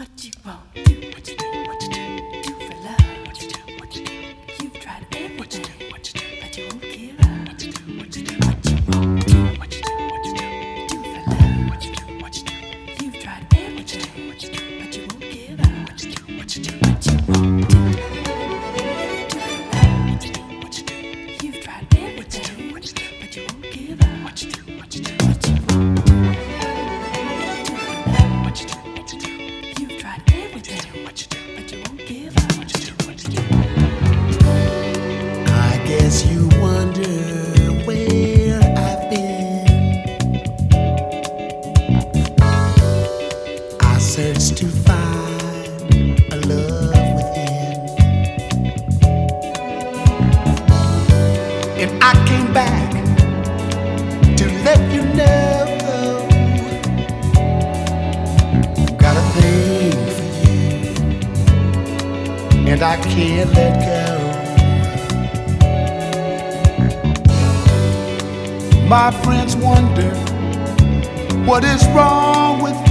What you want, do what you do. search to find a love within. And I came back to let you know. Got a thing for you, and I can't let go. My friends wonder what is wrong with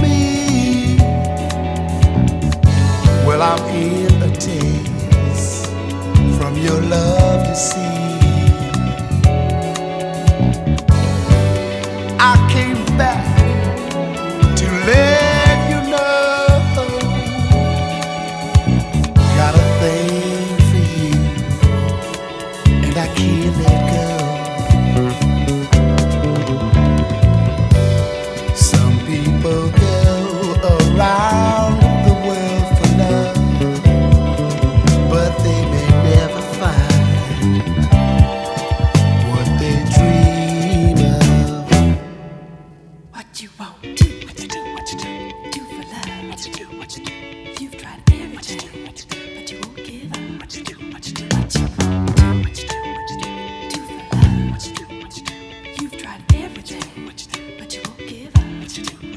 Well, I'm in the taste from your love, you see.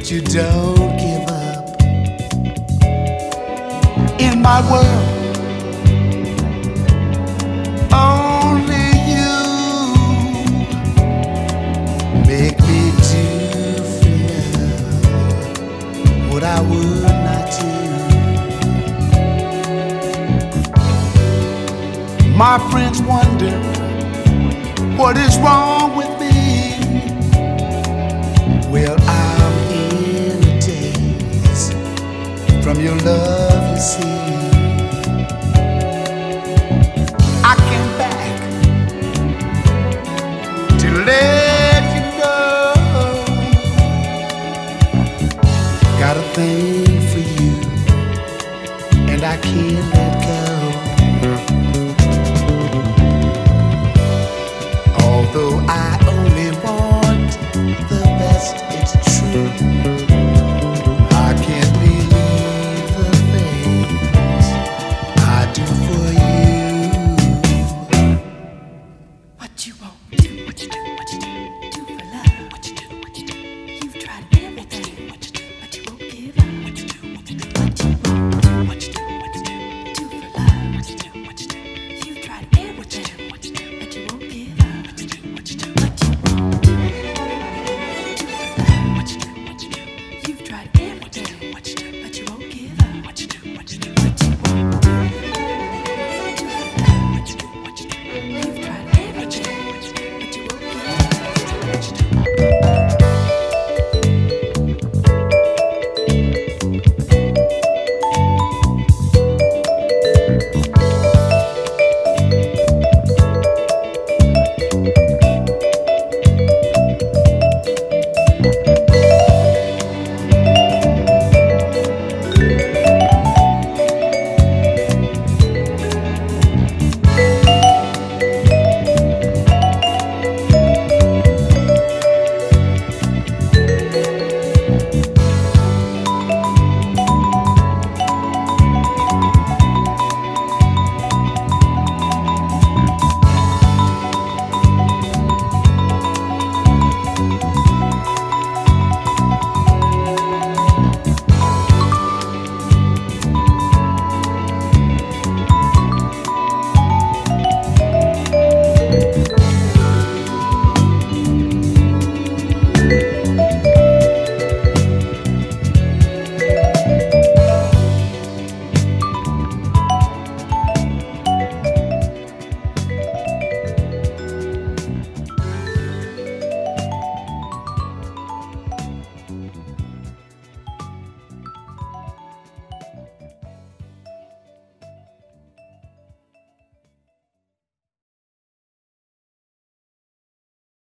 but you don't give up. In my world, only you make me do feel what I would not do. My friends wonder what is wrong with and I can't let go. Although I only want the best, it's true. I can't believe the things I do for you. What you won't do, what you do.